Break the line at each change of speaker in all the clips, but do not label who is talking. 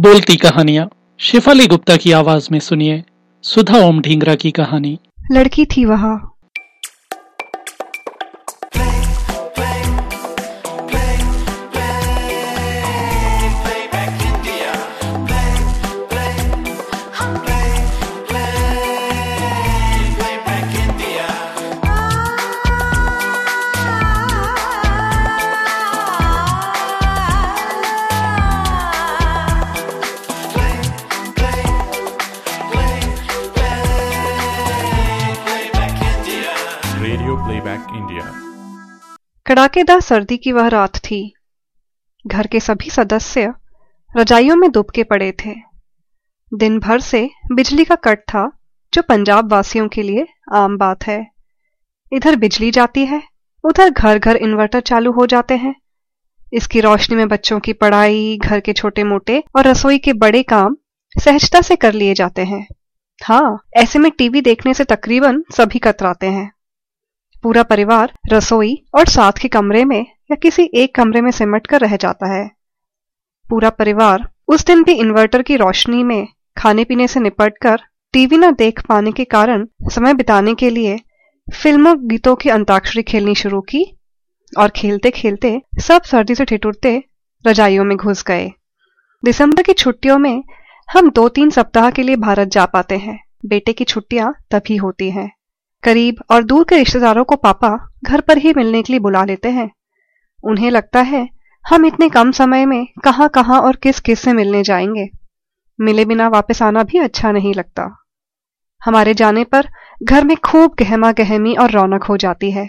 बोलती कहानियाँ। शिफाली गुप्ता की आवाज़ में सुनिए सुधा ओम ढींगरा की कहानी।
लड़की थी वहाँ। कड़ाकेदार सर्दी की वह रात थी। घर के सभी सदस्य रजाइयों में दुबके पड़े थे। दिन भर से बिजली का कट था, जो पंजाब वासियों के लिए आम बात है। इधर बिजली जाती है, उधर घर घर इन्वर्टर चालू हो जाते हैं। इसकी रोशनी में बच्चों की पढ़ाई, घर के छोटे मोटे और रसोई के बड़े काम सहजता से कर लिए जाते हैं। हाँ ऐसे में टीवी देखने से तकरीबन सभी कतराते हैं। पूरा परिवार रसोई और साथ के कमरे में या किसी एक कमरे में सिमट कर रह जाता है। पूरा परिवार उस दिन भी इन्वर्टर की रोशनी में खाने पीने से निपट कर टीवी न देख पाने के कारण समय बिताने के लिए फ़िल्मों, गीतों की अंताक्षरी खेलनी शुरू की और खेलते खेलते सब सर्दी से ठिठुरते रजाइयों में घुस गए। दिसंबर की छुट्टियों में हम दो तीन सप्ताह के लिए भारत जा पाते हैं। बेटे की छुट्टियाँ तभी होती हैं। करीब और दूर के रिश्तेदारों को पापा घर पर ही मिलने के लिए बुला लेते हैं। उन्हें लगता है, हम इतने कम समय में कहाँ कहाँ और किस किस से मिलने जाएँगे। मिले बिना वापस आना भी अच्छा नहीं लगता। हमारे जाने पर घर में खूब गहमा गहमी और रौनक हो जाती है।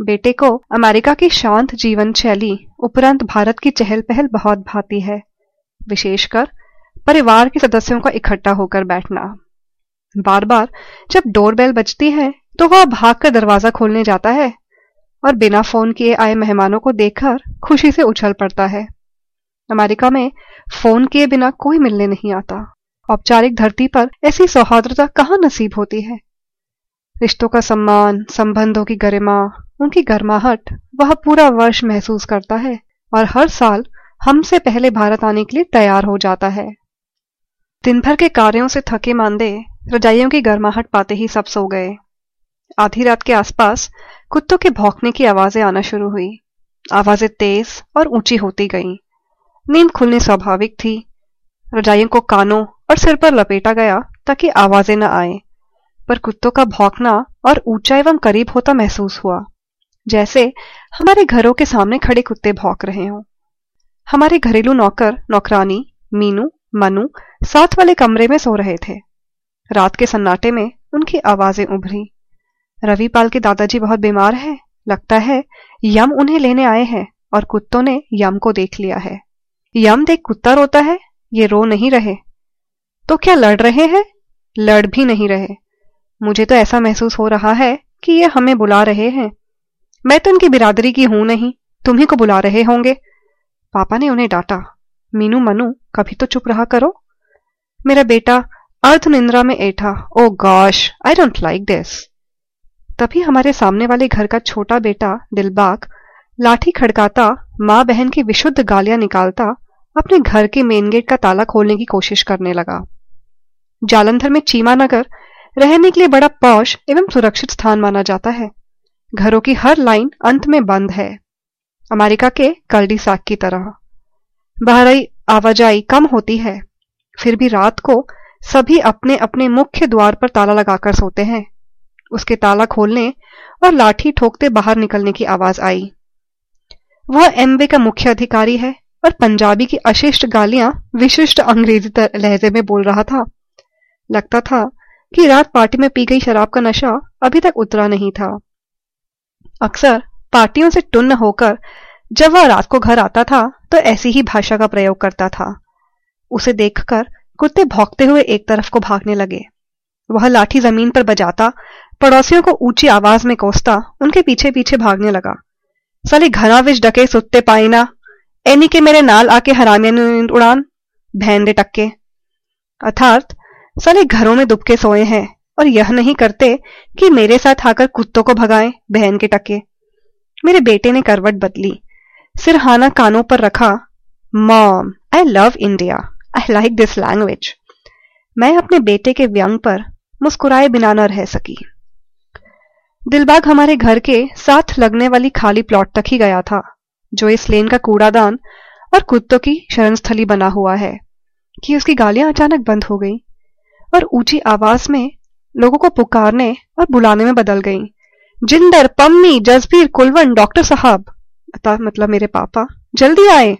बेटे को अमेरिका की शांत जीवन शैली उपरांत भारत की चहल पहल बहुत भाती है, विशेषकर परिवार के सदस्यों का इकट्ठा होकर बैठना। बार बार जब डोरबेल बजती है तो वह भागकर दरवाज़ा खोलने जाता है और बिना फ़ोन किए आए मेहमानों को देखकर खुशी से उछल पड़ता है। अमेरिका में फ़ोन किए बिना कोई मिलने नहीं आता। औपचारिक धरती पर ऐसी सौहार्दता कहाँ नसीब होती है? रिश्तों का सम्मान, संबंधों की गरिमा, उनकी गर्माहट, वह पूरा वर्ष महसूस करता है और हर साल हमसे पहले भारत आने के लिए तैयार हो जाता है। दिन भर के कार्यों से थके मांदे रजाइयों की गर्माहट पाते ही सब सो गए। आधी रात के आसपास कुत्तों के भौंकने की आवाज़ें आना शुरू हुई। आवाज़ें तेज और ऊँची होती गईं। नींद खुलनी स्वाभाविक थी। रजाइयों को कानों और सिर पर लपेटा गया ताकि आवाज़ें न आए, पर कुत्तों का भौंकना और ऊँचा एवं करीब होता महसूस हुआ। जैसे हमारे घरों के सामने खड़े कुत्ते भौंक रहे हों। हमारे घरेलू नौकर, नौकरानी, मीनू, मनु साथ वाले कमरे में सो रहे थे। रात के सन्नाटे में उनकी आवाज़ें उभरी। रविपाल के दादाजी बहुत बीमार है। लगता है यम उन्हें लेने आए हैं और कुत्तों ने यम को देख लिया है। यम देख कुत्ता रोता है, ये रो नहीं रहे। तो क्या लड़ रहे हैं? लड़ भी नहीं रहे। मुझे तो ऐसा महसूस हो रहा है कि ये हमें बुला रहे हैं। मैं तो उनकी बिरादरी की हूँ नहीं तुम्ही को बुला रहे होंगे। पापा ने उन्हें डांटा, मीनू मनु, कभी तो चुप रहा करो। मेरा बेटा अर्थ निंद्रा में ऐठा। ओ gosh I don't like this तभी हमारे सामने वाले घर का छोटा बेटा, दिलबाग, लाठी खड़काता, माँ बहन की विशुद्ध गालियाँ निकालता, अपने घर के मेन गेट का ताला खोलने की कोशिश करने लगा। जालंधर में चीमा नगर रहने के लिए बड़ा पौष एवं सुरक्षित स्थान माना जाता है। घरों की हर लाइन अंत में बंद है। अमेरिका के कल्डी साक की तरह। बाहरी आवाजाही कम होती है। फिर भी रात को सभी अपने अपने मुख्य द्वार पर ताला लगाकर सोते हैं। उसके ताला खोलने और लाठी ठोकते बाहर निकलने की आवाज़ आई। वह एमवे का मुख्य अधिकारी है और पंजाबी की अशिष्ट गालियाँ विशिष्ट अंग्रेज़ी लहजे में बोल रहा था। लगता था कि रात पार्टी में पी गई शराब का नशा अभी तक उतरा नहीं था। अक्सर पार्टियों से टुन्न होकर जब वह रात को घर आता था तो ऐसी ही भाषा का प्रयोग करता था। उसे देखकर कुत्ते भौंकते हुए एक तरफ़ को भागने लगे। वह लाठी ज़मीन पर बजाता, पड़ोसियों को ऊँची आवाज़ में कोसता, उनके पीछे पीछे भागने लगा। साले घरा विच डके सुत्ते पाई ना एनी के मेरे नाल आके हरामिया उड़ान? भैन दे टक्के। अर्थात, साले घरों में दुबके सोए हैं, और यह नहीं करते कि मेरे साथ आकर कुत्तों को भगाएँ, बहन के टके मेरे बेटे ने करवट बदली, सिरहाना कानों पर रखा, mom I love India I like this language मैं अपने बेटे के व्यंग पर मुस्कुराए बिना न रह सकी। दिलबाग हमारे घर के साथ लगने वाली खाली प्लॉट तक ही गया था, जो इस लेन का कूड़ादान और कुत्तों की शरणस्थली बना हुआ है, कि उसकी गालियाँ अचानक बंद हो गई और ऊँची आवाज़ में लोगों को पुकारने और बुलाने में बदल गई। जिंदर, पम्मी, जसबीर, कुलवन, डॉक्टर साहब मतलब मेरे पापा, जल्दी आए।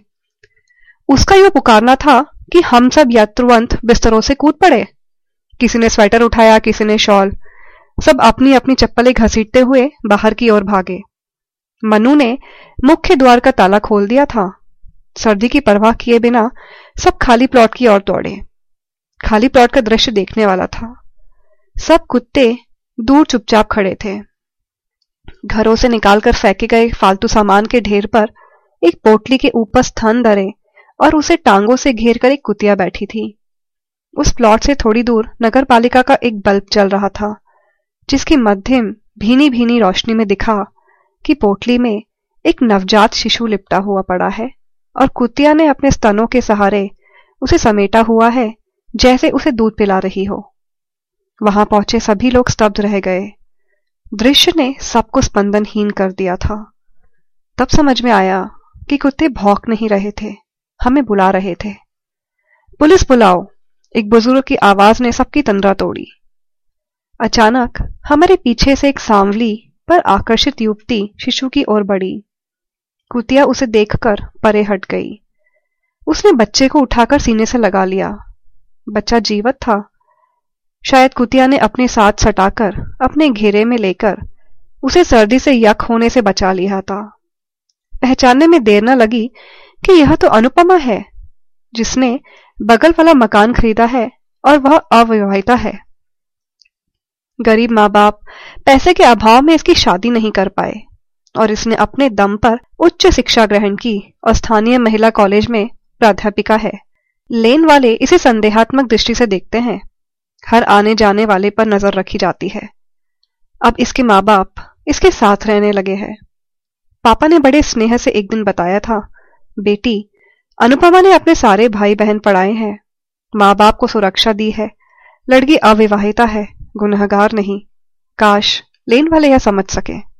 उसका यह पुकारना था कि हम सब यात्रुवंत बिस्तरों से कूद पड़े। किसी ने स्वेटर उठाया, किसी ने शॉल। सब अपनी अपनी चप्पलें घसीटते हुए बाहर की ओर भागे। मनु ने मुख्य द्वार का ताला खोल दिया था। सर्दी की परवाह किए बिना सब खाली प्लॉट की ओर दौड़े। खाली प्लॉट का दृश्य देखने वाला था। सब कुत्ते दूर चुपचाप खड़े थे। घरों से निकालकर फेंके गए फालतू सामान के ढेर पर एक पोटली के ऊपर स्थान धरे और उसे टांगों से घेर कर एक कुतिया बैठी थी। उस प्लॉट से थोड़ी दूर नगर पालिका का एक बल्ब चल रहा था, जिसकी मध्यम भीनी भीनी रोशनी में दिखा कि पोटली में एक नवजात शिशु लिपटा हुआ पड़ा है और कुतिया ने अपने स्तनों के सहारे उसे समेटा हुआ है, जैसे उसे दूध पिला रही हो। वहाँ पहुँचे सभी लोग स्तब्ध रह गए। दृश्य ने सबको स्पंदनहीन कर दिया था। तब समझ में आया कि कुत्ते भौंक नहीं रहे थे। हमें बुला रहे थे। पुलिस बुलाओ! एक बुज़ुर्ग की आवाज़ ने सबकी तंद्रा तोड़ी। अचानक हमारे पीछे से एक सांवली पर आकर्षित युवती शिशु की ओर बढ़ी। कुतिया उसे देखकर परे हट गई। उसने बच्चे को उठाकर सीने से लगा लिया। बच्चा जीवत था। शायद कुतिया ने अपने साथ सटाकर अपने घेरे में लेकर उसे सर्दी से यक होने से बचा लिया था। पहचानने में देर न लगी कि यह तो अनुपमा है, जिसने बगल वाला मकान खरीदा है और वह अविवाहिता है। गरीब माँ बाप पैसे के अभाव में इसकी शादी नहीं कर पाए और इसने अपने दम पर उच्च शिक्षा ग्रहण की और स्थानीय महिला कॉलेज में प्राध्यापिका है। लेन वाले इसे संदेहात्मक दृष्टि से देखते हैं। हर आने जाने वाले पर नज़र रखी जाती है। अब इसके माँ बाप इसके साथ रहने लगे हैं। पापा ने बड़े स्नेह से एक दिन बताया था बेटी, अनुपमा ने अपने सारे भाई बहन पढ़ाए हैं। माँ बाप को सुरक्षा दी है। लड़की अविवाहिता है, गुनहगार नहीं। काश लेन वाले यह समझ सके।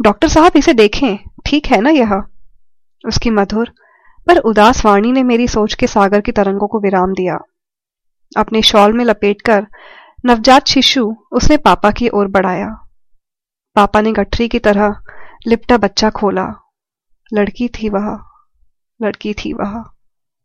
डॉक्टर साहब इसे देखें, ठीक है ना यह? उसकी मधुर पर उदास वाणी ने मेरी सोच के सागर की तरंगों को विराम दिया। अपने शॉल में लपेटकर नवजात शिशु उसने पापा की ओर बढ़ाया। पापा ने गठरी की तरह लिपटा बच्चा खोला। लड़की थी वह। लड़की थी वह।